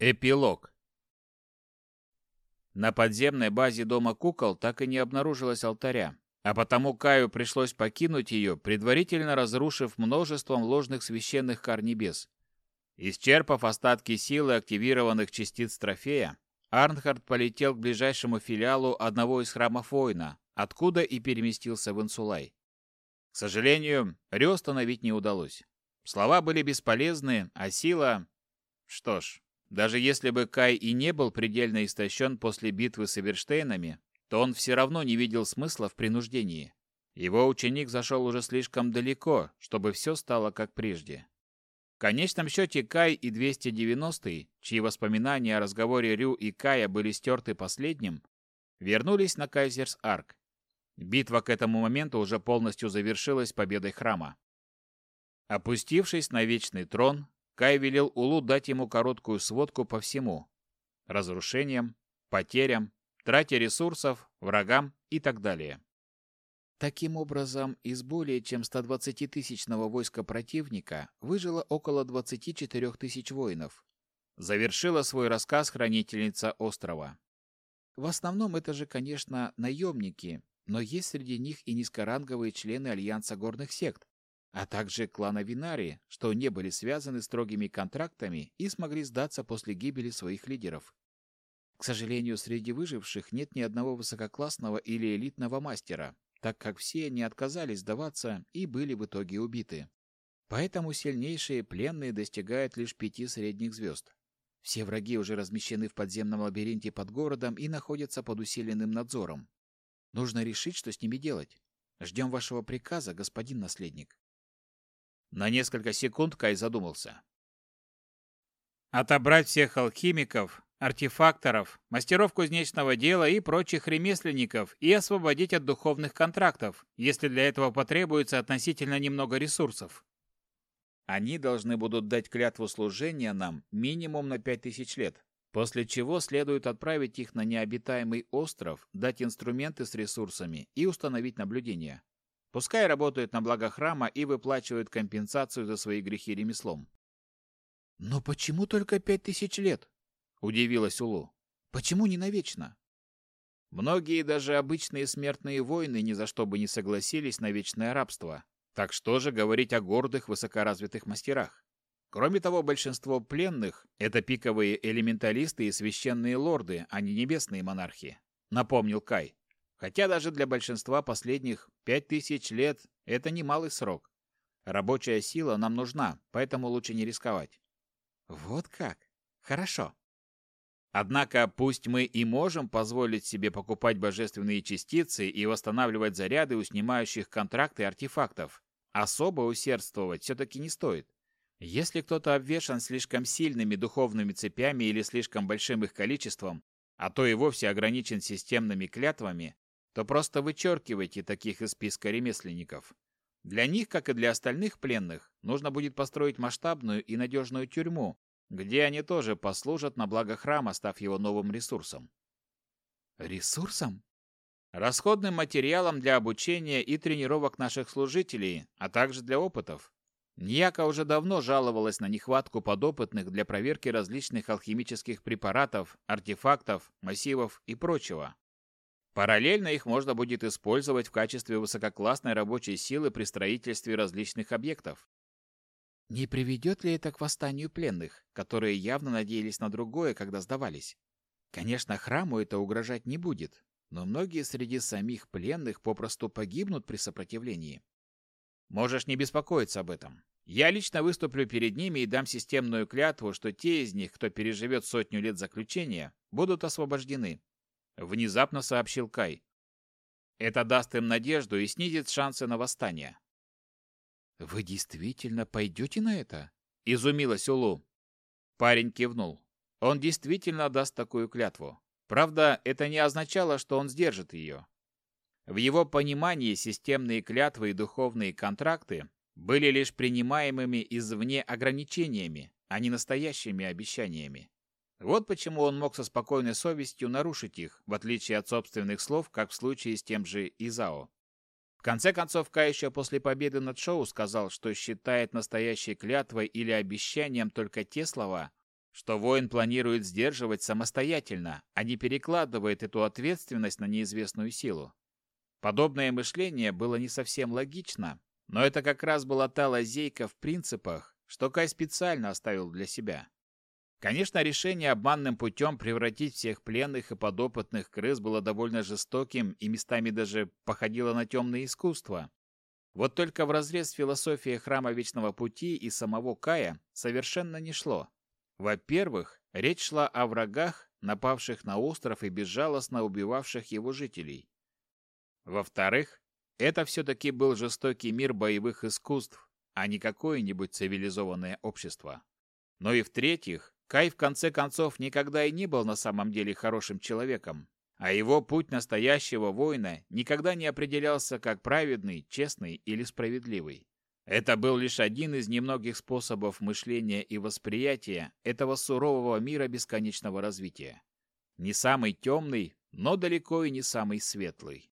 Эпилог. На подземной базе Дома кукол так и не обнаружилось алтаря, а потому Каю пришлось покинуть ее, предварительно разрушив множеством ложных священных кар небес. Исчерпав остатки силы активированных частиц трофея, Арнхард полетел к ближайшему филиалу одного из храмов воина, откуда и переместился в Инсулай. К сожалению, Рё остановить не удалось. Слова были бесполезны, а сила... Что ж, даже если бы Кай и не был предельно истощен после битвы с Эверштейнами, то он все равно не видел смысла в принуждении. Его ученик зашел уже слишком далеко, чтобы все стало как прежде. В конечном счете Кай и 290-й, чьи воспоминания о разговоре Рю и Кая были стерты последним, вернулись на Кайзерс-Арк. Битва к этому моменту уже полностью завершилась победой храма. Опустившись на вечный трон, Кай велел Улу дать ему короткую сводку по всему. Разрушениям, потерям, трате ресурсов, врагам и так далее. Таким образом, из более чем 120-тысячного войска противника выжило около 24 тысяч воинов. Завершила свой рассказ хранительница острова. В основном это же, конечно, наемники, но есть среди них и низкоранговые члены Альянса горных сект, а также клана Винари, что не были связаны строгими контрактами и смогли сдаться после гибели своих лидеров. К сожалению, среди выживших нет ни одного высококлассного или элитного мастера, так как все они отказались сдаваться и были в итоге убиты. Поэтому сильнейшие пленные достигают лишь пяти средних звезд. Все враги уже размещены в подземном лабиринте под городом и находятся под усиленным надзором. Нужно решить, что с ними делать. Ждем вашего приказа, господин наследник. На несколько секунд Кай задумался. Отобрать всех алхимиков, артефакторов, мастеров кузнечного дела и прочих ремесленников и освободить от духовных контрактов, если для этого потребуется относительно немного ресурсов. Они должны будут дать клятву служения нам минимум на пять тысяч лет, после чего следует отправить их на необитаемый остров, дать инструменты с ресурсами и установить наблюдение. Пускай работают на благо храма и выплачивают компенсацию за свои грехи ремеслом. «Но почему только пять тысяч лет?» — удивилась Улу. «Почему не навечно?» Многие даже обычные смертные воины ни за что бы не согласились на вечное рабство. Так что же говорить о гордых, высокоразвитых мастерах? Кроме того, большинство пленных — это пиковые элементалисты и священные лорды, а не небесные монархи, напомнил Кай. Хотя даже для большинства последних пять тысяч лет – это немалый срок. Рабочая сила нам нужна, поэтому лучше не рисковать. Вот как? Хорошо. Однако пусть мы и можем позволить себе покупать божественные частицы и восстанавливать заряды у снимающих контракты артефактов, особо усердствовать все-таки не стоит. Если кто-то обвешан слишком сильными духовными цепями или слишком большим их количеством, а то и вовсе ограничен системными клятвами, то просто вычеркивайте таких из списка ремесленников. Для них, как и для остальных пленных, нужно будет построить масштабную и надежную тюрьму, где они тоже послужат на благо храма, став его новым ресурсом. Ресурсом? Расходным материалом для обучения и тренировок наших служителей, а также для опытов. Ньяка уже давно жаловалась на нехватку подопытных для проверки различных алхимических препаратов, артефактов, массивов и прочего. Параллельно их можно будет использовать в качестве высококлассной рабочей силы при строительстве различных объектов. Не приведет ли это к восстанию пленных, которые явно надеялись на другое, когда сдавались? Конечно, храму это угрожать не будет, но многие среди самих пленных попросту погибнут при сопротивлении. Можешь не беспокоиться об этом. Я лично выступлю перед ними и дам системную клятву, что те из них, кто переживет сотню лет заключения, будут освобождены внезапно сообщил Кай. Это даст им надежду и снизит шансы на восстание. Вы действительно пойдете на это? изумилась Улу. Парень кивнул. Он действительно даст такую клятву. Правда, это не означало, что он сдержит ее. В его понимании системные клятвы и духовные контракты были лишь принимаемыми извне ограничениями, а не настоящими обещаниями. Вот почему он мог со спокойной совестью нарушить их, в отличие от собственных слов, как в случае с тем же Изао. В конце концов, Кай еще после победы над Шоу сказал, что считает настоящей клятвой или обещанием только те слова, что воин планирует сдерживать самостоятельно, а не перекладывает эту ответственность на неизвестную силу. Подобное мышление было не совсем логично, но это как раз была та лазейка в принципах, что Кай специально оставил для себя. Конечно, решение обманным путем превратить всех пленных и подопытных крыс было довольно жестоким и местами даже походило на темное искусство. Вот только вразрез философии Храма Вечного Пути и самого Кая совершенно не шло. Во-первых, речь шла о врагах, напавших на остров и безжалостно убивавших его жителей. Во-вторых, это все-таки был жестокий мир боевых искусств, а не какое-нибудь цивилизованное общество. Но и в-третьих, Кай в конце концов никогда и не был на самом деле хорошим человеком, а его путь настоящего воина никогда не определялся как праведный, честный или справедливый. Это был лишь один из немногих способов мышления и восприятия этого сурового мира бесконечного развития. Не самый темный, но далеко и не самый светлый.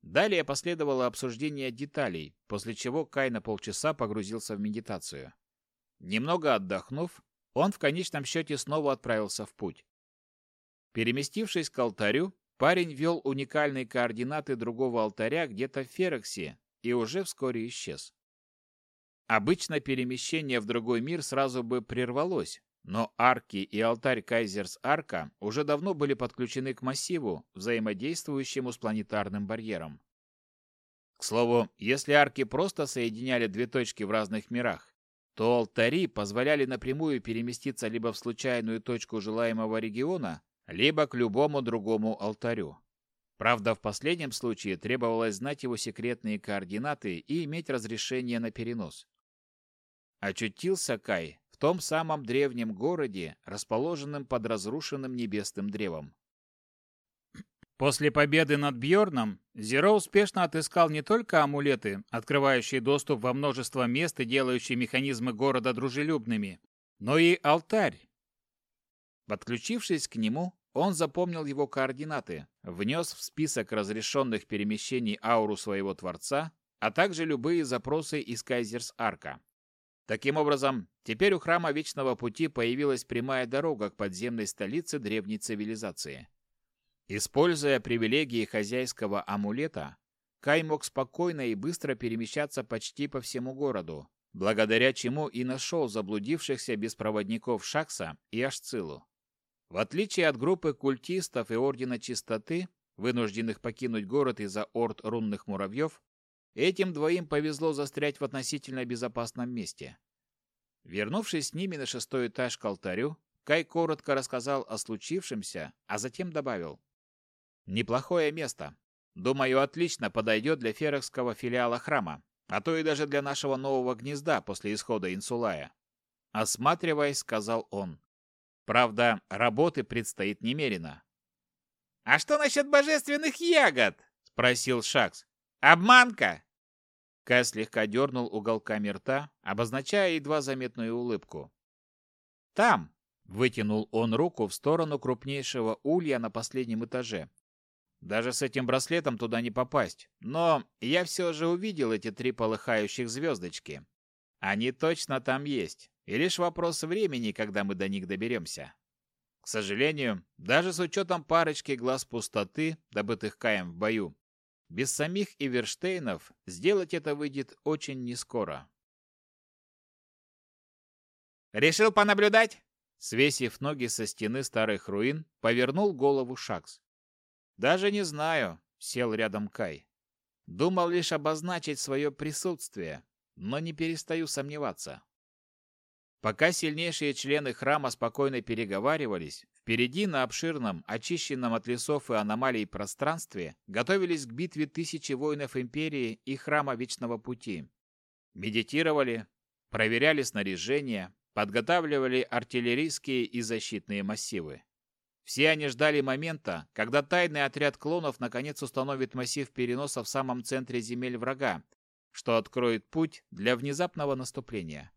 Далее последовало обсуждение деталей, после чего Кай на полчаса погрузился в медитацию. Немного отдохнув, он в конечном счете снова отправился в путь. Переместившись к алтарю, парень ввел уникальные координаты другого алтаря где-то в Фероксе и уже вскоре исчез. Обычно перемещение в другой мир сразу бы прервалось, но арки и алтарь Кайзерс-Арка уже давно были подключены к массиву, взаимодействующему с планетарным барьером. К слову, если арки просто соединяли две точки в разных мирах, то алтари позволяли напрямую переместиться либо в случайную точку желаемого региона, либо к любому другому алтарю. Правда, в последнем случае требовалось знать его секретные координаты и иметь разрешение на перенос. Очутился Кай в том самом древнем городе, расположенном под разрушенным небесным древом. После победы над Бьорном Зеро успешно отыскал не только амулеты, открывающие доступ во множество мест и делающие механизмы города дружелюбными, но и алтарь. Подключившись к нему, он запомнил его координаты, внес в список разрешенных перемещений ауру своего Творца, а также любые запросы из Кайзерс-Арка. Таким образом, теперь у Храма Вечного Пути появилась прямая дорога к подземной столице древней цивилизации. Используя привилегии хозяйского амулета, Кай мог спокойно и быстро перемещаться почти по всему городу, благодаря чему и нашел заблудившихся без проводников Шакса и Ашцилу. В отличие от группы культистов и Ордена Чистоты, вынужденных покинуть город из-за орд рунных муравьев, Этим двоим повезло застрять в относительно безопасном месте. Вернувшись с ними на шестой этаж к алтарю, Кай коротко рассказал о случившемся, а затем добавил. «Неплохое место. Думаю, отлично подойдет для ферокского филиала храма, а то и даже для нашего нового гнезда после исхода Инсулая». Осматриваясь, сказал он. «Правда, работы предстоит немерено». «А что насчет божественных ягод?» — спросил Шакс. «Обманка!» Кай слегка дернул уголками рта, обозначая едва заметную улыбку. «Там!» — вытянул он руку в сторону крупнейшего улья на последнем этаже. «Даже с этим браслетом туда не попасть, но я все же увидел эти три полыхающих звездочки. Они точно там есть, и лишь вопрос времени, когда мы до них доберемся. К сожалению, даже с учетом парочки глаз пустоты, добытых Каем в бою, без самих Иверштейнов сделать это выйдет очень нескоро. «Решил понаблюдать?» Свесив ноги со стены старых руин, повернул голову Шакс. «Даже не знаю», — сел рядом Кай. «Думал лишь обозначить свое присутствие, но не перестаю сомневаться. Пока сильнейшие члены храма спокойно переговаривались, впереди на обширном, очищенном от лесов и аномалий пространстве готовились к битве тысячи воинов Империи и Храма Вечного Пути. Медитировали, проверяли снаряжение, подготавливали артиллерийские и защитные массивы. Все они ждали момента, когда тайный отряд клонов наконец установит массив переноса в самом центре земель врага, что откроет путь для внезапного наступления.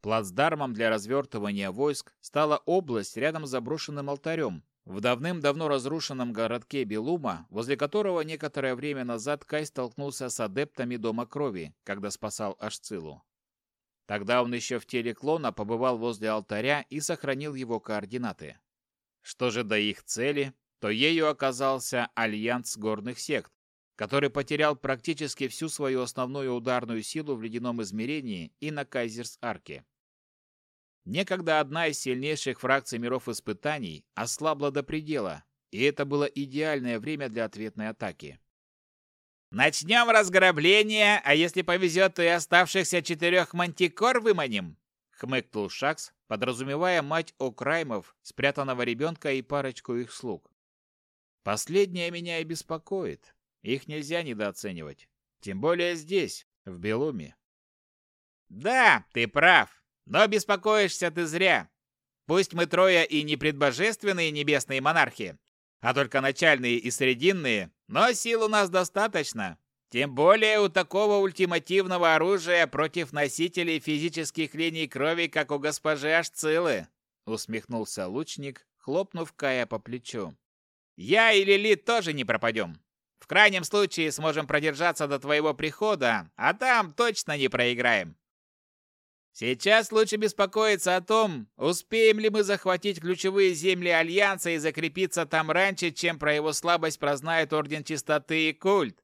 Плацдармом для развертывания войск стала область рядом с заброшенным алтарем, в давным-давно разрушенном городке Белума, возле которого некоторое время назад Кай столкнулся с адептами Дома Крови, когда спасал Ашцилу. Тогда он еще в теле клона побывал возле алтаря и сохранил его координаты. Что же до их цели, то ею оказался альянс горных сект, который потерял практически всю свою основную ударную силу в ледяном измерении и на Кайзерс-Арке. Некогда одна из сильнейших фракций миров испытаний ослабла до предела, и это было идеальное время для ответной атаки. «Начнем разграбление, а если повезет, то и оставшихся четырех мантикор выманим!» — хмыкнул Шакс, подразумевая мать Окраймов, спрятанного ребенка и парочку их слуг. «Последнее меня и беспокоит. Их нельзя недооценивать. Тем более здесь, в Белуме». «Да, ты прав. Но беспокоишься ты зря. Пусть мы трое и не предбожественные небесные монархи, а только начальные и срединные, но сил у нас достаточно. Тем более у такого ультимативного оружия против носителей физических линий крови, как у госпожи Ашцилы, усмехнулся лучник, хлопнув Кая по плечу. Я и Лили тоже не пропадем. В крайнем случае сможем продержаться до твоего прихода, а там точно не проиграем. Сейчас лучше беспокоиться о том, успеем ли мы захватить ключевые земли Альянса и закрепиться там раньше, чем про его слабость прознает Орден Чистоты и Культ.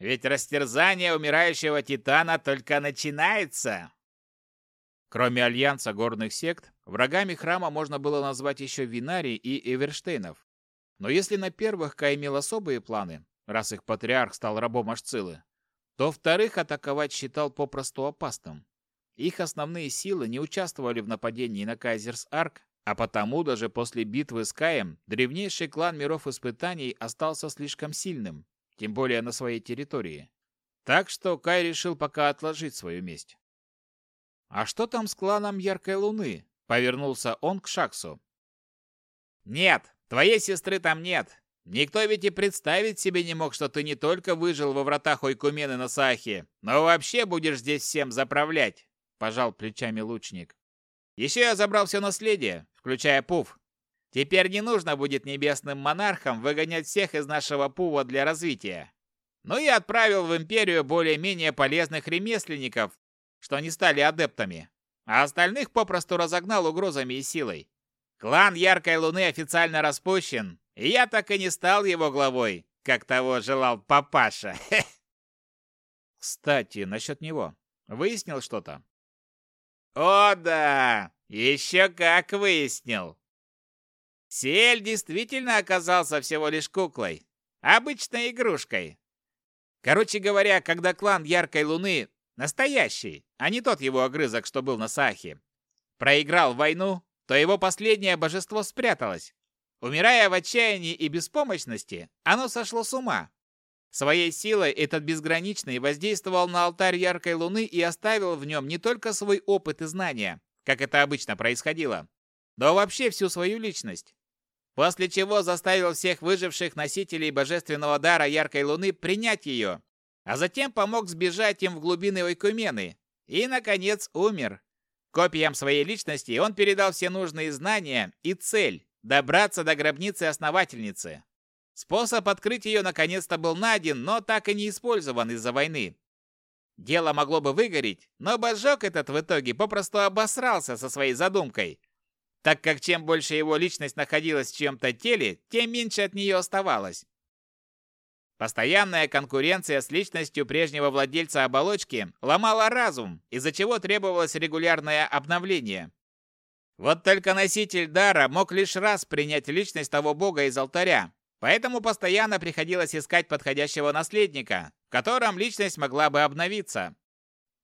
Ведь растерзание умирающего Титана только начинается. Кроме Альянса горных сект, врагами храма можно было назвать еще Винари и Эверштейнов. Но если на первых Кай имел особые планы, раз их патриарх стал рабом Ашцилы, то вторых атаковать считал попросту опасным. Их основные силы не участвовали в нападении на Кайзерс-Арк, а потому даже после битвы с Каем древнейший клан миров испытаний остался слишком сильным, тем более на своей территории. Так что Кай решил пока отложить свою месть. «А что там с кланом Яркой Луны?» — повернулся он к Шаксу. «Нет, твоей сестры там нет. Никто ведь и представить себе не мог, что ты не только выжил во вратах Ойкумены на Сахе, но вообще будешь здесь всем заправлять пожал плечами лучник. Еще я забрал все наследие, включая Пуф. Теперь не нужно будет небесным монархам выгонять всех из нашего Пува для развития. Ну и отправил в империю более-менее полезных ремесленников, что они стали адептами, а остальных попросту разогнал угрозами и силой. Клан Яркой Луны официально распущен, и я так и не стал его главой, как того желал папаша. Кстати, насчет него. Выяснил что-то? О да, еще как выяснил. Сель действительно оказался всего лишь куклой, обычной игрушкой. Короче говоря, когда клан Яркой Луны, настоящий, а не тот его огрызок, что был на Сахе, проиграл войну, то его последнее божество спряталось. Умирая в отчаянии и беспомощности, оно сошло с ума. Своей силой этот безграничный воздействовал на алтарь яркой луны и оставил в нем не только свой опыт и знания, как это обычно происходило, но вообще всю свою личность. После чего заставил всех выживших носителей божественного дара яркой луны принять ее, а затем помог сбежать им в глубины Ойкумены и, наконец, умер. Копиям своей личности он передал все нужные знания и цель – добраться до гробницы основательницы. Способ открыть ее наконец-то был найден, но так и не использован из-за войны. Дело могло бы выгореть, но божок этот в итоге попросту обосрался со своей задумкой, так как чем больше его личность находилась в чьем-то теле, тем меньше от нее оставалось. Постоянная конкуренция с личностью прежнего владельца оболочки ломала разум, из-за чего требовалось регулярное обновление. Вот только носитель дара мог лишь раз принять личность того бога из алтаря, Поэтому постоянно приходилось искать подходящего наследника, в котором личность могла бы обновиться.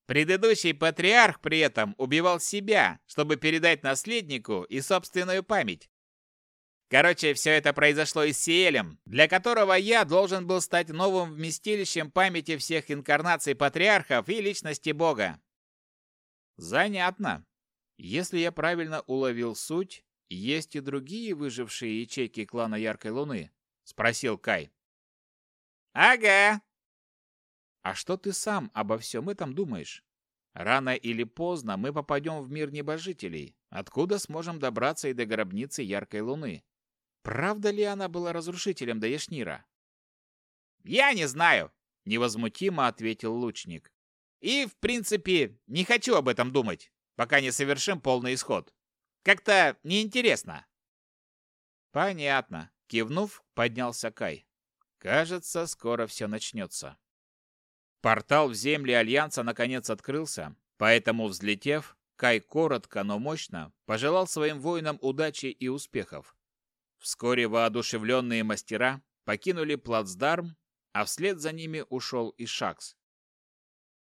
Предыдущий патриарх при этом убивал себя, чтобы передать наследнику и собственную память. Короче, все это произошло и с Сиэлем, для которого я должен был стать новым вместилищем памяти всех инкарнаций патриархов и личности Бога. Занятно. Если я правильно уловил суть, есть и другие выжившие ячейки клана Яркой Луны, спросил Кай. Ага. А что ты сам обо всем этом думаешь? Рано или поздно мы попадем в мир небожителей, откуда сможем добраться и до гробницы яркой луны. Правда ли она была разрушителем Даешнира? Я не знаю, невозмутимо ответил лучник. И, в принципе, не хочу об этом думать, пока не совершим полный исход. Как-то неинтересно. Понятно. Кивнув, поднялся Кай. Кажется, скоро все начнется. Портал в земли Альянса наконец открылся, поэтому, взлетев, Кай коротко, но мощно пожелал своим воинам удачи и успехов. Вскоре воодушевленные мастера покинули плацдарм, а вслед за ними ушел и Шакс.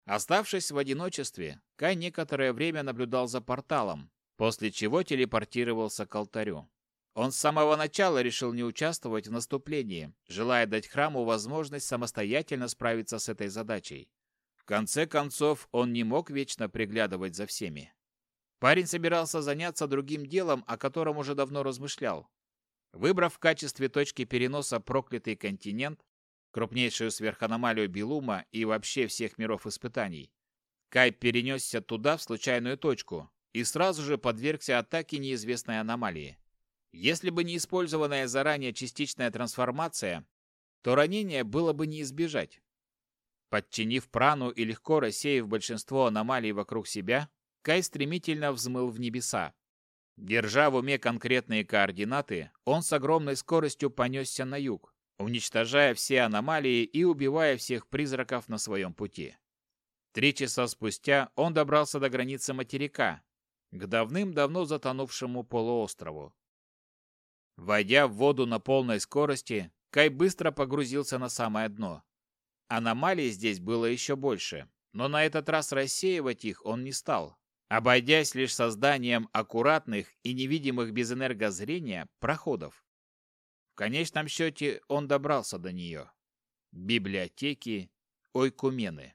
Оставшись в одиночестве, Кай некоторое время наблюдал за порталом, после чего телепортировался к алтарю. Он с самого начала решил не участвовать в наступлении, желая дать храму возможность самостоятельно справиться с этой задачей. В конце концов, он не мог вечно приглядывать за всеми. Парень собирался заняться другим делом, о котором уже давно размышлял. Выбрав в качестве точки переноса проклятый континент, крупнейшую сверханомалию Белума и вообще всех миров испытаний, Кай перенесся туда в случайную точку и сразу же подвергся атаке неизвестной аномалии. Если бы не использованная заранее частичная трансформация, то ранение было бы не избежать. Подчинив прану и легко рассеяв большинство аномалий вокруг себя, Кай стремительно взмыл в небеса. Держа в уме конкретные координаты, он с огромной скоростью понесся на юг, уничтожая все аномалии и убивая всех призраков на своем пути. Три часа спустя он добрался до границы материка, к давным-давно затонувшему полуострову. Войдя в воду на полной скорости, Кай быстро погрузился на самое дно. Аномалий здесь было еще больше, но на этот раз рассеивать их он не стал, обойдясь лишь созданием аккуратных и невидимых без энергозрения проходов. В конечном счете он добрался до нее. Библиотеки Ойкумены.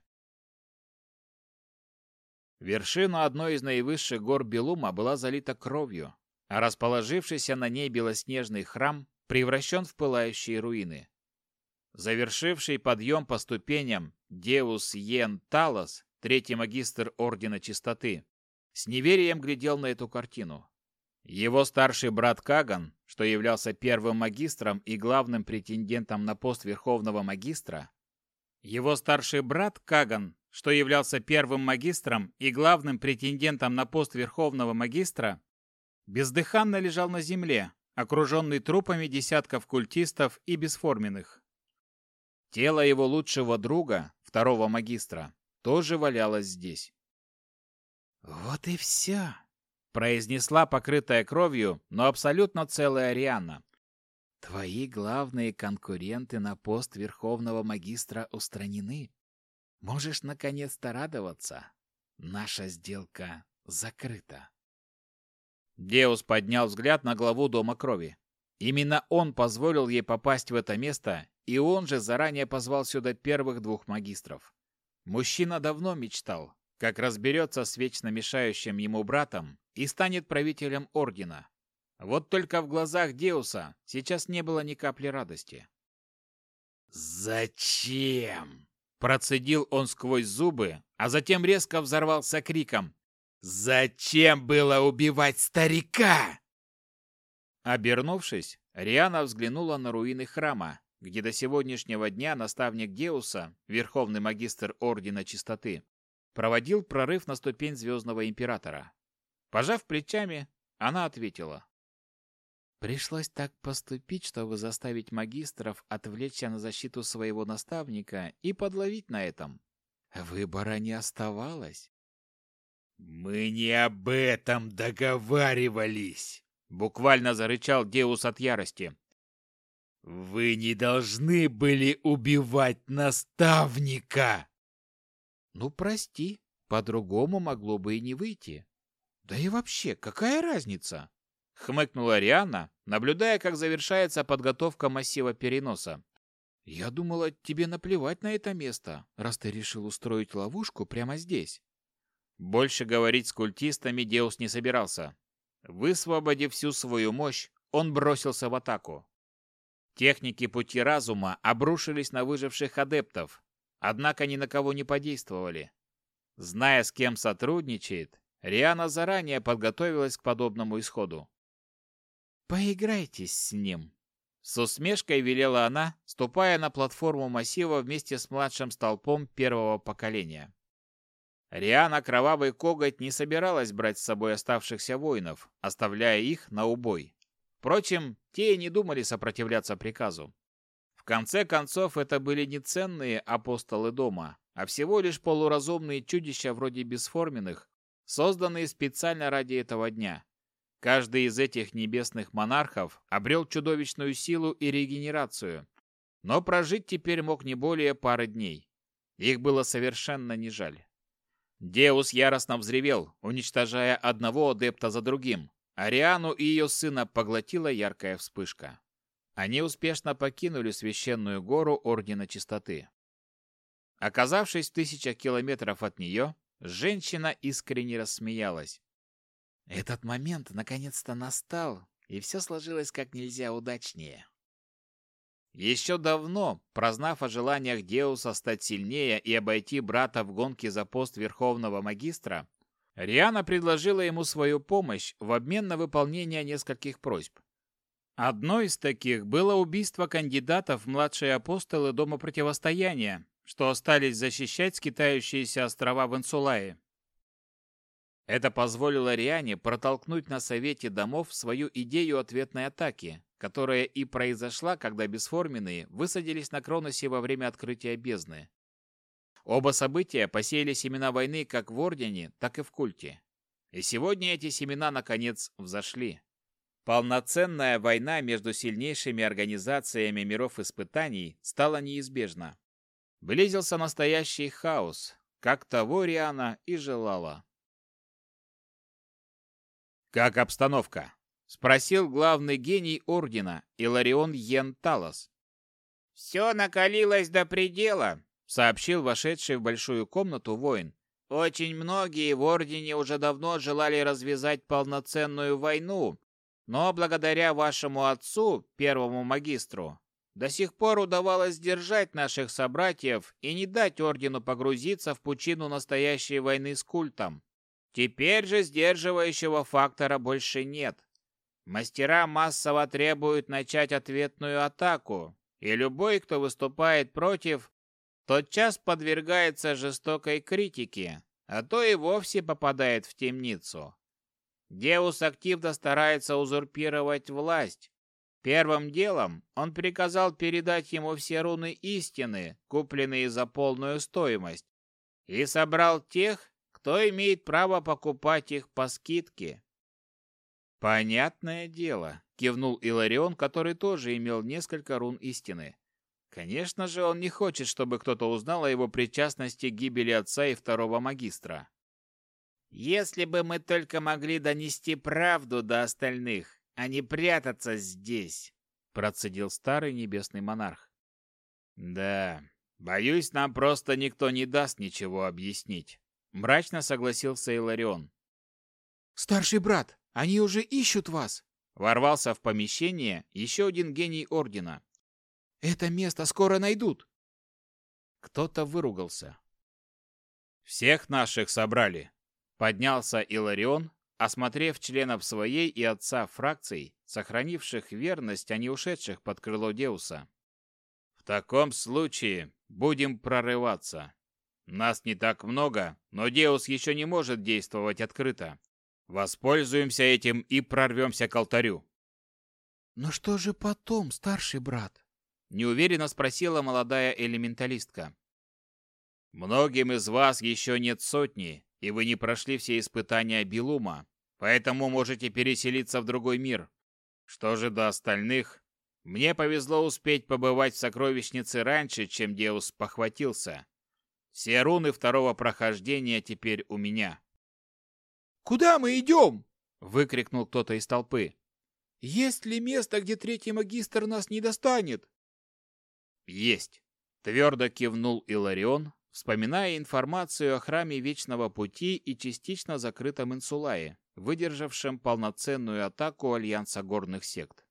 Вершина одной из наивысших гор Белума была залита кровью, а расположившийся на ней белоснежный храм превращен в пылающие руины. Завершивший подъем по ступеням Деус Йен Талос, третий магистр Ордена Чистоты, с неверием глядел на эту картину. Его старший брат Каган, что являлся первым магистром и главным претендентом на пост Верховного Магистра, его старший брат Каган, что являлся первым магистром и главным претендентом на пост Верховного Магистра, бездыханно лежал на земле, окруженный трупами десятков культистов и бесформенных. Тело его лучшего друга, второго магистра, тоже валялось здесь. «Вот и все», — произнесла покрытая кровью, но абсолютно целая Ариана. «Твои главные конкуренты на пост Верховного Магистра устранены. Можешь наконец-то радоваться. Наша сделка закрыта». Деус поднял взгляд на главу Дома Крови. Именно он позволил ей попасть в это место, и он же заранее позвал сюда первых двух магистров. Мужчина давно мечтал, как разберется с вечно мешающим ему братом и станет правителем Ордена. Вот только в глазах Деуса сейчас не было ни капли радости. «Зачем?» Процедил он сквозь зубы, а затем резко взорвался криком. Зачем было убивать старика? Обернувшись, Риана взглянула на руины храма, где до сегодняшнего дня наставник Геуса, верховный магистр Ордена Чистоты, проводил прорыв на ступень Звездного Императора. Пожав плечами, она ответила. Пришлось так поступить, чтобы заставить магистров отвлечься на защиту своего наставника и подловить на этом. Выбора не оставалось. «Мы не об этом договаривались!» Буквально зарычал Деус от ярости. «Вы не должны были убивать наставника!» «Ну, прости, по-другому могло бы и не выйти. Да и вообще, какая разница?» Хмыкнула Риана, наблюдая, как завершается подготовка массива переноса. «Я думала, тебе наплевать на это место, раз ты решил устроить ловушку прямо здесь». Больше говорить с культистами Деус не собирался. Высвободив всю свою мощь, он бросился в атаку. Техники пути разума обрушились на выживших адептов, однако ни на кого не подействовали. Зная, с кем сотрудничает, Риана заранее подготовилась к подобному исходу. «Поиграйтесь с ним», — с усмешкой велела она, ступая на платформу массива вместе с младшим столпом первого поколения. Риана Кровавый Коготь не собиралась брать с собой оставшихся воинов, оставляя их на убой. Впрочем, те и не думали сопротивляться приказу. В конце концов, это были не ценные апостолы дома, а всего лишь полуразумные чудища вроде бесформенных, созданные специально ради этого дня. Каждый из этих небесных монархов обрел чудовищную силу и регенерацию, но прожить теперь мог не более пары дней. Их было совершенно не жаль. Деус яростно взревел, уничтожая одного адепта за другим. Ариану и ее сына поглотила яркая вспышка. Они успешно покинули священную гору Ордена Чистоты. Оказавшись в тысячах километров от нее, женщина искренне рассмеялась. Этот момент наконец-то настал, и все сложилось как нельзя удачнее. Еще давно, прознав о желаниях Деуса стать сильнее и обойти брата в гонке за пост Верховного Магистра, Риана предложила ему свою помощь в обмен на выполнение нескольких просьб. Одной из таких было убийство кандидатов в младшие апостолы Дома Противостояния, что остались защищать скитающиеся острова в Инсулае. Это позволило Риане протолкнуть на Совете Домов свою идею ответной атаки, которая и произошла, когда бесформенные высадились на Кроносе во время открытия бездны. Оба события посеяли семена войны как в Ордене, так и в культе. И сегодня эти семена, наконец, взошли. Полноценная война между сильнейшими организациями миров испытаний стала неизбежна. Близился настоящий хаос, как того Риана и желала. «Как обстановка?» Спросил главный гений Ордена, Иларион Йен Талос. «Все накалилось до предела», — сообщил вошедший в большую комнату воин. «Очень многие в Ордене уже давно желали развязать полноценную войну, но благодаря вашему отцу, первому магистру, до сих пор удавалось сдержать наших собратьев и не дать Ордену погрузиться в пучину настоящей войны с культом. Теперь же сдерживающего фактора больше нет. Мастера массово требуют начать ответную атаку, и любой, кто выступает против, тотчас подвергается жестокой критике, а то и вовсе попадает в темницу. Деус активно старается узурпировать власть. Первым делом он приказал передать ему все руны истины, купленные за полную стоимость, и собрал тех, кто имеет право покупать их по скидке. «Понятное дело», — кивнул Иларион, который тоже имел несколько рун истины. «Конечно же, он не хочет, чтобы кто-то узнал о его причастности к гибели отца и второго магистра». «Если бы мы только могли донести правду до остальных, а не прятаться здесь», — процедил старый небесный монарх. «Да, боюсь, нам просто никто не даст ничего объяснить», — мрачно согласился Иларион. «Старший брат, они уже ищут вас!» Ворвался в помещение еще один гений Ордена. «Это место скоро найдут!» Кто-то выругался. «Всех наших собрали!» Поднялся Иларион, осмотрев членов своей и отца фракций, сохранивших верность, а не ушедших под крыло Деуса. «В таком случае будем прорываться. Нас не так много, но Деус еще не может действовать открыто. Воспользуемся этим и прорвемся к алтарю. Но что же потом, старший брат? Неуверенно спросила молодая элементалистка. Многим из вас еще нет сотни, и вы не прошли все испытания Билума, поэтому можете переселиться в другой мир. Что же до остальных? Мне повезло успеть побывать в сокровищнице раньше, чем Деус похватился. Все руны второго прохождения теперь у меня. Куда мы идем?» — выкрикнул кто-то из толпы. «Есть ли место, где третий магистр нас не достанет?» «Есть!» — твердо кивнул Иларион, вспоминая информацию о храме Вечного Пути и частично закрытом Инсулае, выдержавшем полноценную атаку Альянса горных сект.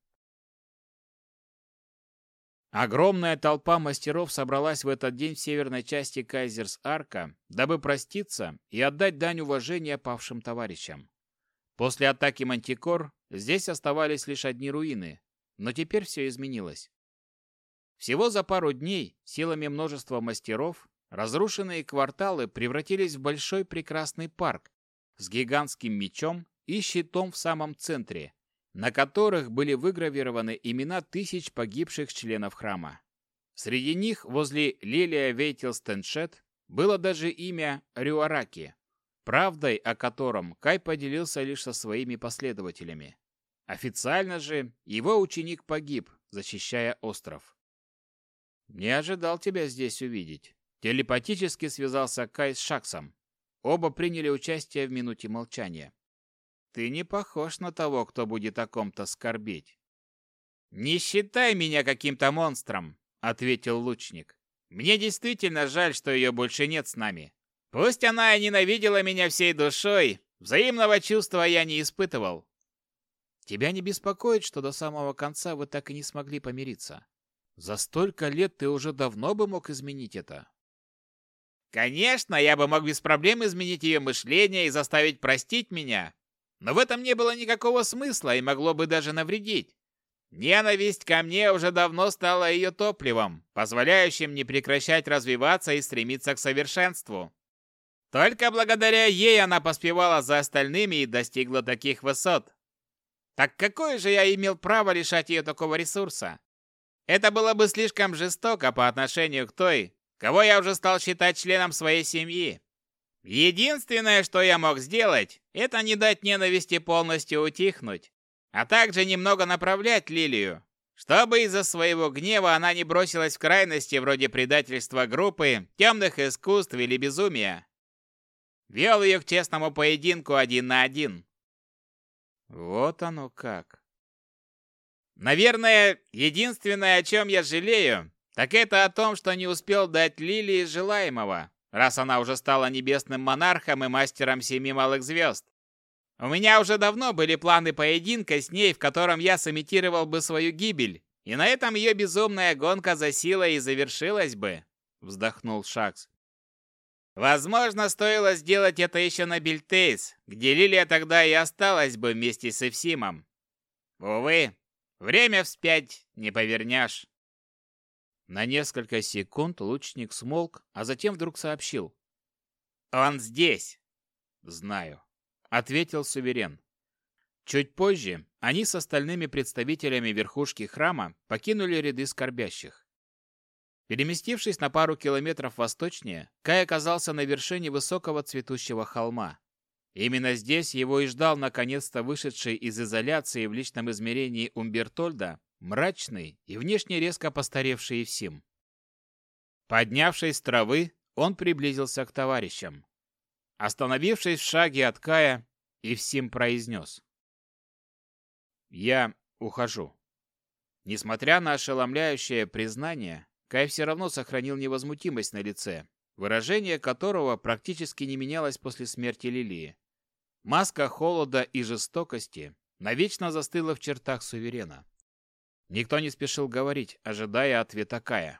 Огромная толпа мастеров собралась в этот день в северной части Кайзерс-Арка, дабы проститься и отдать дань уважения павшим товарищам. После атаки Мантикор здесь оставались лишь одни руины, но теперь все изменилось. Всего за пару дней силами множества мастеров разрушенные кварталы превратились в большой прекрасный парк с гигантским мечом и щитом в самом центре, на которых были выгравированы имена тысяч погибших членов храма. Среди них возле Лилия Вейтелстеншет было даже имя Рюараки, правдой о котором Кай поделился лишь со своими последователями. Официально же его ученик погиб, защищая остров. «Не ожидал тебя здесь увидеть». Телепатически связался Кай с Шаксом. Оба приняли участие в минуте молчания. «Ты не похож на того, кто будет о ком-то скорбеть». «Не считай меня каким-то монстром», — ответил лучник. «Мне действительно жаль, что ее больше нет с нами. Пусть она и ненавидела меня всей душой, взаимного чувства я не испытывал. Тебя не беспокоит, что до самого конца вы так и не смогли помириться? За столько лет ты уже давно бы мог изменить это. Конечно, я бы мог без проблем изменить ее мышление и заставить простить меня. Но в этом не было никакого смысла и могло бы даже навредить. Ненависть ко мне уже давно стала ее топливом, позволяющим не прекращать развиваться и стремиться к совершенству. Только благодаря ей она поспевала за остальными и достигла таких высот. Так какое же я имел право лишать ее такого ресурса? Это было бы слишком жестоко по отношению к той, кого я уже стал считать членом своей семьи. Единственное, что я мог сделать, это не дать ненависти полностью утихнуть, а также немного направлять Лилию, чтобы из-за своего гнева она не бросилась в крайности вроде предательства группы, темных искусств или безумия. Вел ее к честному поединку один на один. Вот оно как. Наверное, единственное, о чем я жалею, так это о том, что не успел дать Лилии желаемого, раз она уже стала небесным монархом и мастером семи малых звезд. У меня уже давно были планы поединка с ней, в котором я сымитировал бы свою гибель, и на этом ее безумная гонка за силой и завершилась бы, вздохнул Шакс. Возможно, стоило сделать это еще на Бильтейс, где Лилия тогда и осталась бы вместе с Эвсимом. Увы, время вспять не повернешь. На несколько секунд лучник смолк, а затем вдруг сообщил. «Он здесь!» «Знаю», — ответил суверен. Чуть позже они с остальными представителями верхушки храма покинули ряды скорбящих. Переместившись на пару километров восточнее, Кай оказался на вершине высокого цветущего холма. Именно здесь его и ждал наконец-то вышедший из изоляции в личном измерении Умбертольда мрачный и внешне резко постаревший Евсим. Поднявшись с травы, он приблизился к товарищам. Остановившись в шаге от Кая, Евсим произнес. «Я ухожу». Несмотря на ошеломляющее признание, Кай все равно сохранил невозмутимость на лице, выражение которого практически не менялось после смерти Лилии. Маска холода и жестокости навечно застыла в чертах суверена. Никто не спешил говорить, ожидая ответа Кая.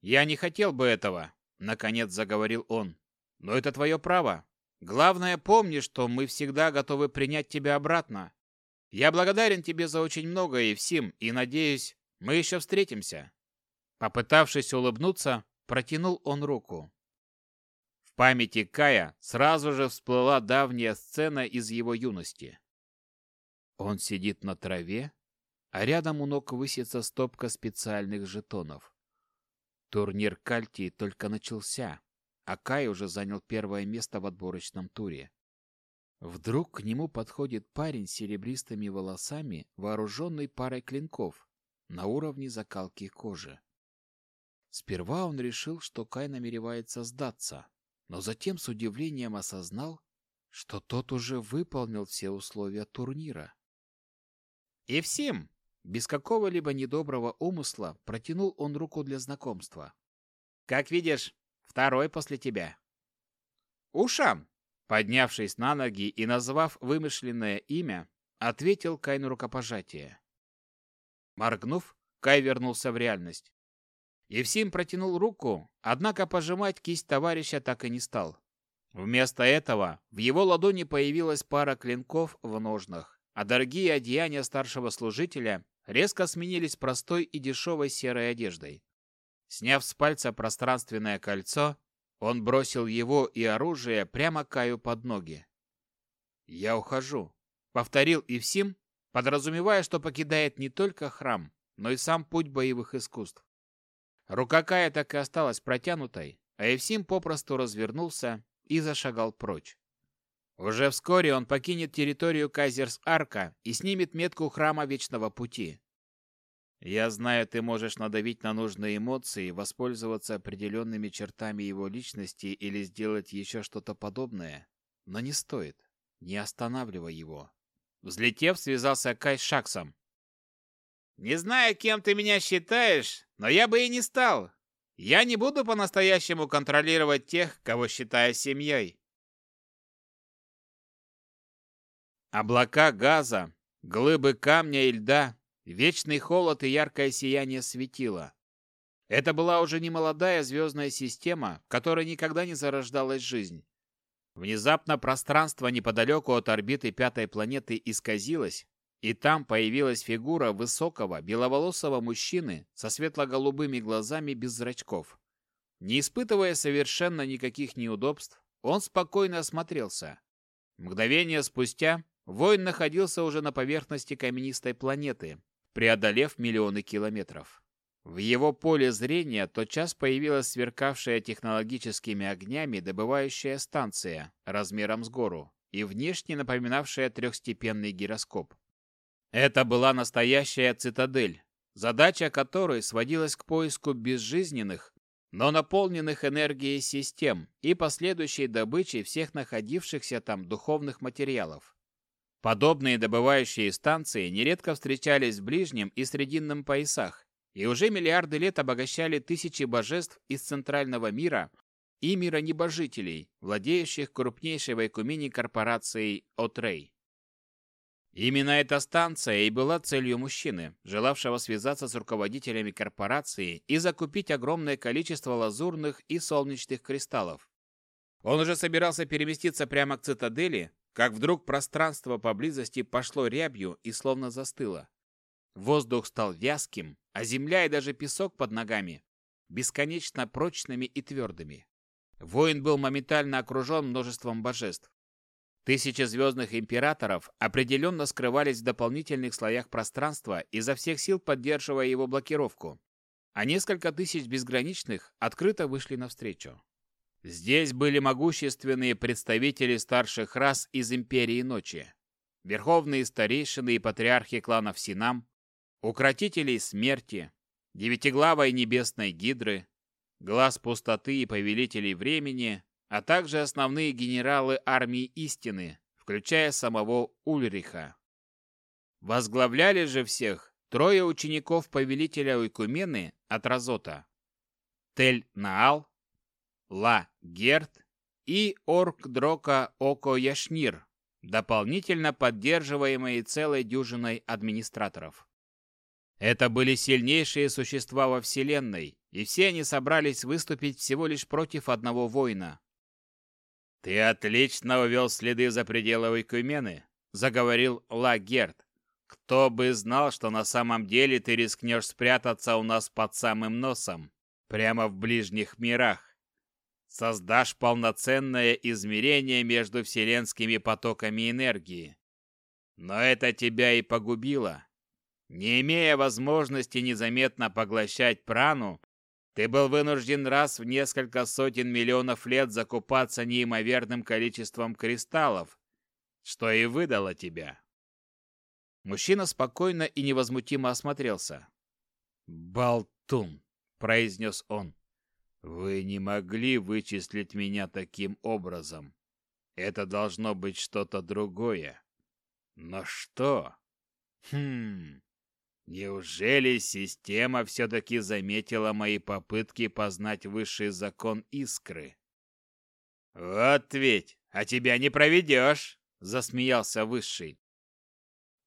«Я не хотел бы этого», — наконец заговорил он. «Но это твое право. Главное, помни, что мы всегда готовы принять тебя обратно. Я благодарен тебе за очень многое, Евсим, и надеюсь, мы еще встретимся». Попытавшись улыбнуться, протянул он руку. В памяти Кая сразу же всплыла давняя сцена из его юности. Он сидит на траве, а рядом у ног высится стопка специальных жетонов. Турнир Кальтии только начался, а Кай уже занял первое место в отборочном туре. Вдруг к нему подходит парень с серебристыми волосами, вооруженный парой клинков на уровне закалки кожи. Сперва он решил, что Кай намеревается сдаться, но затем с удивлением осознал, что тот уже выполнил все условия турнира. «Евсим!» Без какого-либо недоброго умысла протянул он руку для знакомства. «Как видишь, второй после тебя». «Ушам!» Поднявшись на ноги и назвав вымышленное имя, ответил Кай на рукопожатие. Моргнув, Кай вернулся в реальность. Евсим протянул руку, однако пожимать кисть товарища так и не стал. Вместо этого в его ладони появилась пара клинков в ножнах, а дорогие одеяния старшего служителя резко сменились простой и дешевой серой одеждой. Сняв с пальца пространственное кольцо, он бросил его и оружие прямо Каю под ноги. «Я ухожу», — повторил Ивсим, подразумевая, что покидает не только храм, но и сам путь боевых искусств. Рука Кая так и осталась протянутой, а Евсим попросту развернулся и зашагал прочь. Уже вскоре он покинет территорию Кайзерс-Арка и снимет метку Храма Вечного Пути. Я знаю, ты можешь надавить на нужные эмоции, воспользоваться определенными чертами его личности или сделать еще что-то подобное, но не стоит. Не останавливай его. Взлетев, связался Кай с Шаксом. «Не знаю, кем ты меня считаешь, но я бы и не стал. Я не буду по-настоящему контролировать тех, кого считаю семьей». Облака газа, глыбы камня и льда, вечный холод и яркое сияние светила. Это была уже не молодая звездная система, в которой никогда не зарождалась жизнь. Внезапно пространство неподалеку от орбиты пятой планеты исказилось, и там появилась фигура высокого, беловолосого мужчины со светло-голубыми глазами без зрачков. Не испытывая совершенно никаких неудобств, он спокойно осмотрелся. Мгновение спустя воин находился уже на поверхности каменистой планеты, преодолев миллионы километров. В его поле зрения тотчас появилась сверкавшая технологическими огнями добывающая станция размером с гору и внешне напоминавшая трехстепенный гироскоп. Это была настоящая цитадель, задача которой сводилась к поиску безжизненных, но наполненных энергией систем и последующей добычей всех находившихся там духовных материалов. Подобные добывающие станции нередко встречались в ближнем и срединном поясах, и уже миллиарды лет обогащали тысячи божеств из центрального мира и мира небожителей, владеющих крупнейшей в Айкумене корпорацией Отрей. Именно эта станция и была целью мужчины, желавшего связаться с руководителями корпорации и закупить огромное количество лазурных и солнечных кристаллов. Он уже собирался переместиться прямо к цитадели, как вдруг пространство поблизости пошло рябью и словно застыло. Воздух стал вязким, а земля и даже песок под ногами бесконечно прочными и твердыми. Воин был моментально окружен множеством божеств. Тысячи звездных императоров определенно скрывались в дополнительных слоях пространства, изо всех сил поддерживая его блокировку, а несколько тысяч безграничных открыто вышли навстречу. Здесь были могущественные представители старших рас из Империи Ночи, верховные старейшины и патриархи кланов Синам, укротителей смерти, девятиглавой небесной гидры, глаз пустоты и повелителей времени, а также основные генералы армии истины, включая самого Ульриха. Возглавляли же всех трое учеников повелителя Уйкумены от Разота. Тель-Наал, Ла-Герт и Орк-Дрока Око-Яшнир, дополнительно поддерживаемые целой дюжиной администраторов. Это были сильнейшие существа во Вселенной, и все они собрались выступить всего лишь против одного воина. «Ты отлично увел следы за пределы Икумены», — заговорил Лагерт. «Кто бы знал, что на самом деле ты рискнешь спрятаться у нас под самым носом, прямо в ближних мирах. Создашь полноценное измерение между вселенскими потоками энергии. Но это тебя и погубило. Не имея возможности незаметно поглощать прану, ты был вынужден раз в несколько сотен миллионов лет закупаться неимоверным количеством кристаллов, что и выдало тебя. Мужчина спокойно и невозмутимо осмотрелся. «Болтун!» — произнес он. «Вы не могли вычислить меня таким образом. Это должно быть что-то другое. Но что? Хм, Неужели система все-таки заметила мои попытки познать высший закон искры? «Вот ведь, а тебя не проведешь!» — засмеялся Высший.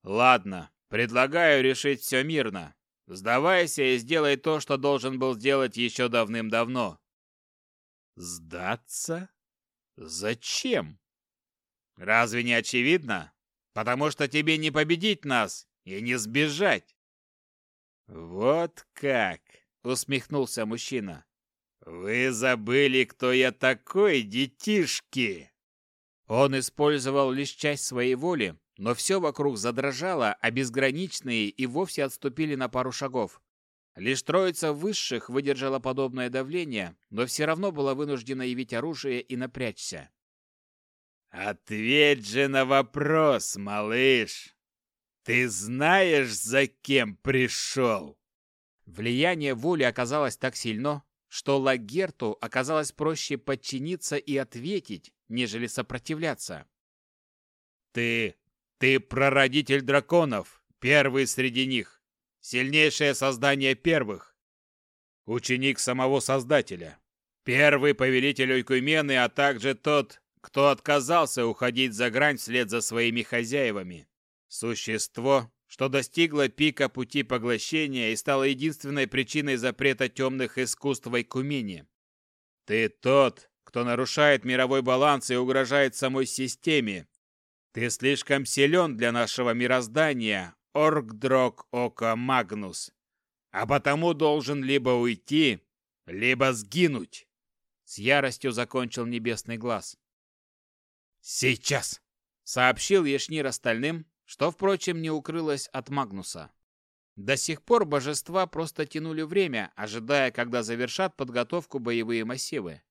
«Ладно, предлагаю решить все мирно. Сдавайся и сделай то, что должен был сделать еще давным-давно». «Сдаться? Зачем?» «Разве не очевидно? Потому что тебе не победить нас и не сбежать. «Вот как!» — усмехнулся мужчина. «Вы забыли, кто я такой, детишки!» Он использовал лишь часть своей воли, но все вокруг задрожало, а безграничные и вовсе отступили на пару шагов. Лишь троица высших выдержала подобное давление, но все равно была вынуждена явить оружие и напрячься. «Ответь же на вопрос, малыш! Ты знаешь, за кем пришел?» Влияние воли оказалось так сильно, что Лагерту оказалось проще подчиниться и ответить, нежели сопротивляться. «Ты... ты прародитель драконов, первый среди них, сильнейшее создание первых, ученик самого Создателя, первый повелитель Ойкумены, а также тот, кто отказался уходить за грань вслед за своими хозяевами. Существо, что достигло пика пути поглощения и стало единственной причиной запрета темных искусств в Айкумене. Ты тот, кто нарушает мировой баланс и угрожает самой системе. Ты слишком силен для нашего мироздания, Оргдрок Ока Магнус. А потому должен либо уйти, либо сгинуть. С яростью закончил небесный глаз. «Сейчас!» — сообщил Ешнир остальным, что, впрочем, не укрылось от Магнуса. До сих пор божества просто тянули время, ожидая, когда завершат подготовку боевые массивы.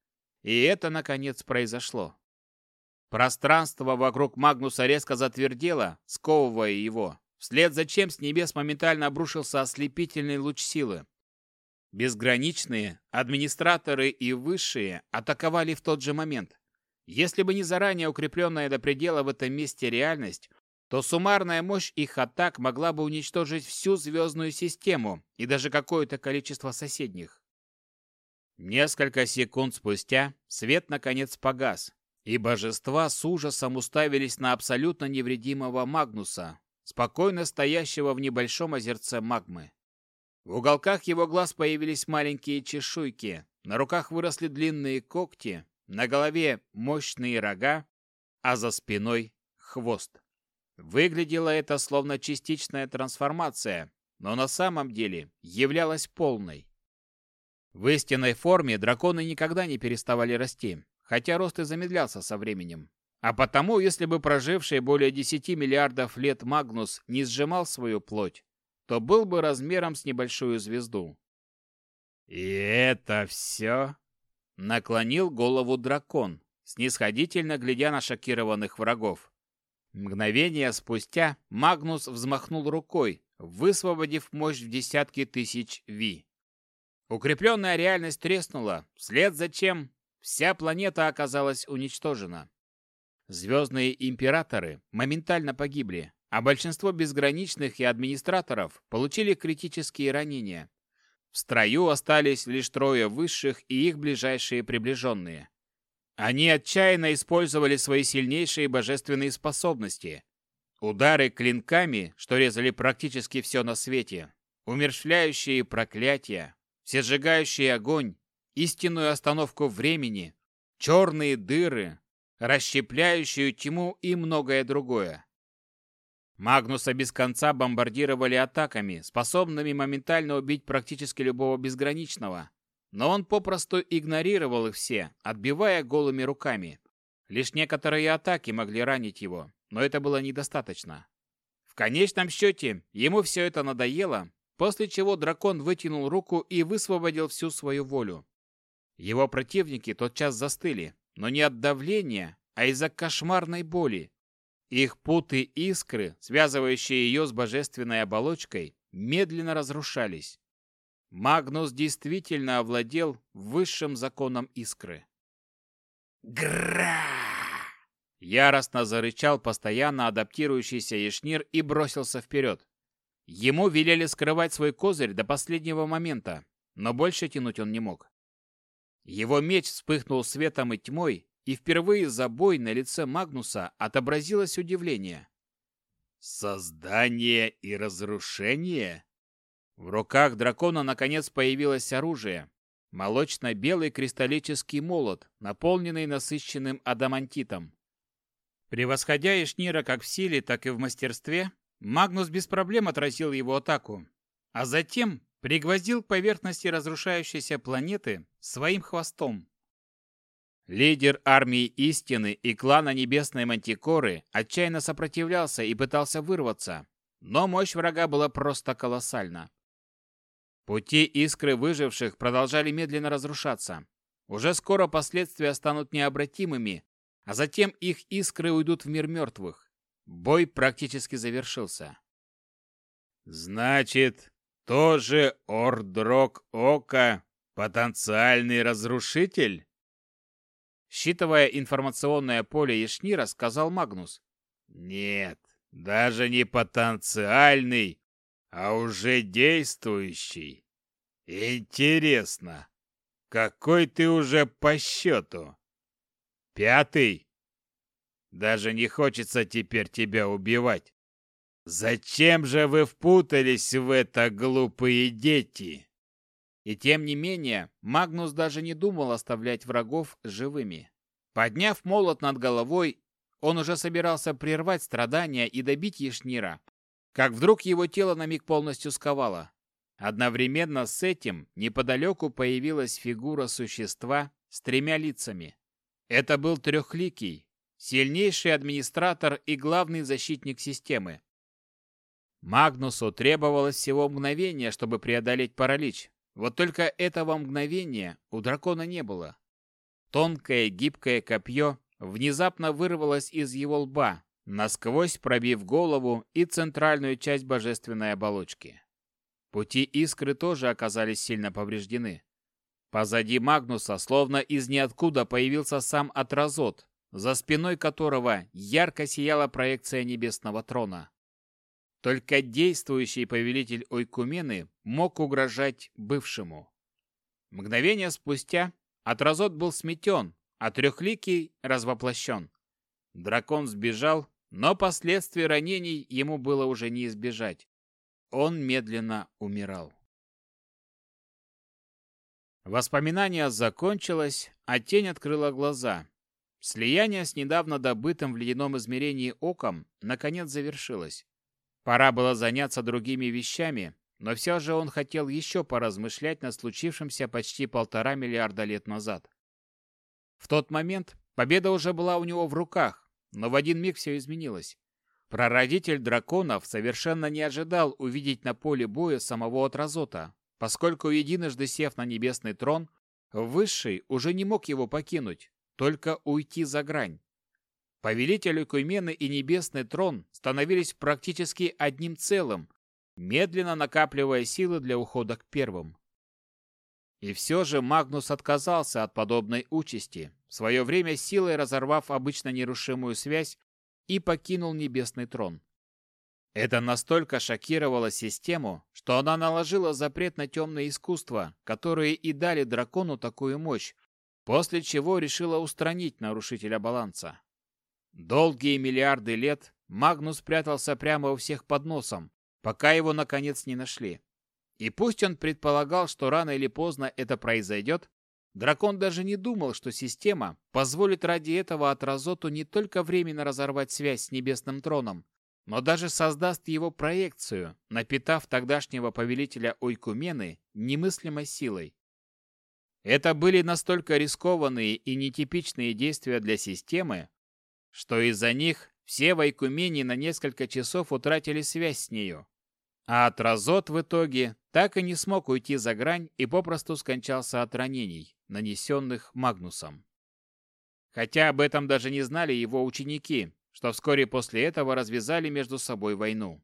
И это, наконец, произошло. Пространство вокруг Магнуса резко затвердело, сковывая его, вслед за чем с небес моментально обрушился ослепительный луч силы. Безграничные, администраторы и высшие атаковали в тот же момент. Если бы не заранее укрепленная до предела в этом месте реальность, то суммарная мощь их атак могла бы уничтожить всю звездную систему и даже какое-то количество соседних. Несколько секунд спустя свет наконец погас, и божества с ужасом уставились на абсолютно невредимого Магнуса, спокойно стоящего в небольшом озерце магмы. В уголках его глаз появились маленькие чешуйки, на руках выросли длинные когти, на голове мощные рога, а за спиной хвост. Выглядело это словно частичная трансформация, но на самом деле являлась полной. В истинной форме драконы никогда не переставали расти, хотя рост и замедлялся со временем. А потому, если бы проживший более 10 миллиардов лет Магнус не сжимал свою плоть, то был бы размером с небольшую звезду. «И это все?» — наклонил голову дракон, снисходительно глядя на шокированных врагов. Мгновение спустя Магнус взмахнул рукой, высвободив мощь в десятки тысяч Ви. Укрепленная реальность треснула, вслед за чем вся планета оказалась уничтожена. Звездные императоры моментально погибли, а большинство безграничных и администраторов получили критические ранения. В строю остались лишь трое высших и их ближайшие приближенные. Они отчаянно использовали свои сильнейшие божественные способности. Удары клинками, что резали практически все на свете, умерщвляющие проклятия, всесжигающий огонь, истинную остановку времени, черные дыры, расщепляющую тьму и многое другое. Магнуса без конца бомбардировали атаками, способными моментально убить практически любого безграничного, но он попросту игнорировал их все, отбивая голыми руками. Лишь некоторые атаки могли ранить его, но это было недостаточно. В конечном счете, ему все это надоело, после чего дракон вытянул руку и высвободил всю свою волю. Его противники тотчас застыли, но не от давления, а из-за кошмарной боли. Их путы искры, связывающие ее с божественной оболочкой, медленно разрушались. Магнус действительно овладел высшим законом искры. Гра! Яростно зарычал постоянно адаптирующийся Ешнир и бросился вперед. Ему велели скрывать свой козырь до последнего момента, но больше тянуть он не мог. Его меч вспыхнул светом и тьмой, и впервые за бой на лице Магнуса отобразилось удивление. «Создание и разрушение?» В руках дракона наконец появилось оружие. Молочно-белый кристаллический молот, наполненный насыщенным адамантитом. Превосходя Ишнира как в силе, так и в мастерстве, Магнус без проблем отразил его атаку, а затем пригвоздил к поверхности разрушающейся планеты своим хвостом. Лидер армии Истины и клана Небесной Мантикоры отчаянно сопротивлялся и пытался вырваться, но мощь врага была просто колоссальна. Пути искры выживших продолжали медленно разрушаться. Уже скоро последствия станут необратимыми, а затем их искры уйдут в мир мертвых. Бой практически завершился. «Значит, тоже Ордрок Ока потенциальный разрушитель?» Считывая информационное поле Ешнира, сказал Магнус. «Нет, даже не потенциальный, а уже действующий. Интересно, какой ты уже по счету? Пятый? Даже не хочется теперь тебя убивать. Зачем же вы впутались в это, глупые дети? И тем не менее, Магнус даже не думал оставлять врагов живыми. Подняв молот над головой, он уже собирался прервать страдания и добить Ешнира, как вдруг его тело на миг полностью сковало. Одновременно с этим неподалеку появилась фигура существа с тремя лицами. Это был Трехликий, сильнейший администратор и главный защитник системы. Магнусу требовалось всего мгновение, чтобы преодолеть паралич. Вот только этого мгновения у дракона не было. Тонкое гибкое копье внезапно вырвалось из его лба, насквозь пробив голову и центральную часть божественной оболочки. Пути искры тоже оказались сильно повреждены. Позади Магнуса, словно из ниоткуда, появился сам Атразот, за спиной которого ярко сияла проекция небесного трона. Только действующий повелитель Ойкумены мог угрожать бывшему. Мгновение спустя Атразот был сметен, а Трехликий развоплощен. Дракон сбежал, но последствий ранений ему было уже не избежать. Он медленно умирал. Воспоминание закончилось, а тень открыла глаза. Слияние с недавно добытым в ледяном измерении оком наконец завершилось. Пора было заняться другими вещами, но все же он хотел еще поразмышлять над случившимся почти полтора миллиарда лет назад. В тот момент победа уже была у него в руках, но в один миг все изменилось. Прародитель драконов совершенно не ожидал увидеть на поле боя самого Атразота, поскольку единожды сев на небесный трон, Высший уже не мог его покинуть, только уйти за грань. Повелитель Куймены и Небесный Трон становились практически одним целым, медленно накапливая силы для ухода к первым. И все же Магнус отказался от подобной участи, в свое время силой разорвав обычно нерушимую связь и покинул Небесный Трон. Это настолько шокировало систему, что она наложила запрет на темные искусства, которые и дали дракону такую мощь, после чего решила устранить нарушителя баланса. Долгие миллиарды лет Магнус прятался прямо у всех под носом, пока его наконец не нашли. И пусть он предполагал, что рано или поздно это произойдет, дракон даже не думал, что система позволит ради этого Атразоту не только временно разорвать связь с Небесным Троном, но даже создаст его проекцию, напитав тогдашнего повелителя Ойкумены немыслимой силой. Это были настолько рискованные и нетипичные действия для системы, что из-за них все в Айкумене на несколько часов утратили связь с нею. А Атразот в итоге так и не смог уйти за грань и попросту скончался от ранений, нанесенных Магнусом. Хотя об этом даже не знали его ученики, что вскоре после этого развязали между собой войну.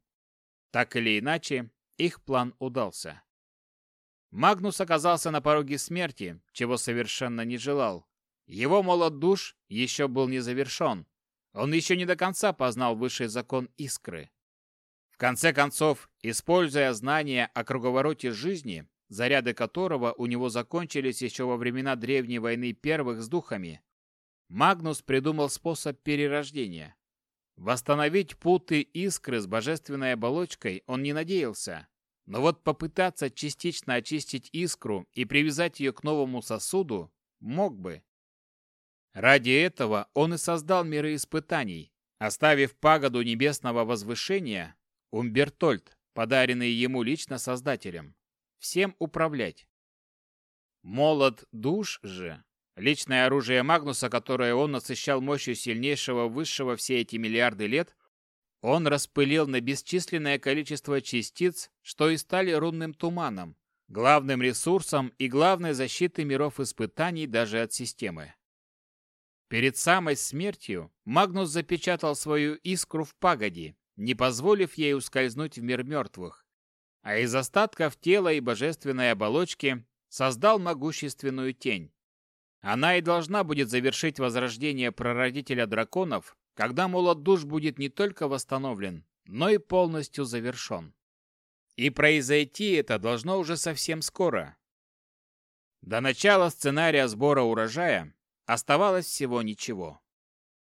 Так или иначе, их план удался. Магнус оказался на пороге смерти, чего совершенно не желал. Его молод душ еще был не завершен, он еще не до конца познал высший закон искры. В конце концов, используя знания о круговороте жизни, заряды которого у него закончились еще во времена древней войны первых с духами, Магнус придумал способ перерождения. Восстановить путы искры с божественной оболочкой он не надеялся, но вот попытаться частично очистить искру и привязать ее к новому сосуду мог бы. Ради этого он и создал миры испытаний, оставив пагоду небесного возвышения Умбертольд, подаренный ему лично Создателем. всем управлять. Молот душ же, личное оружие Магнуса, которое он насыщал мощью сильнейшего высшего все эти миллиарды лет, он распылил на бесчисленное количество частиц, что и стали рунным туманом, главным ресурсом и главной защитой миров испытаний даже от системы. Перед самой смертью Магнус запечатал свою искру в пагоде, не позволив ей ускользнуть в мир мертвых, а из остатков тела и божественной оболочки создал могущественную тень. Она и должна будет завершить возрождение прародителя драконов, когда молот душ будет не только восстановлен, но и полностью завершен. И произойти это должно уже совсем скоро. До начала сценария сбора урожая оставалось всего ничего.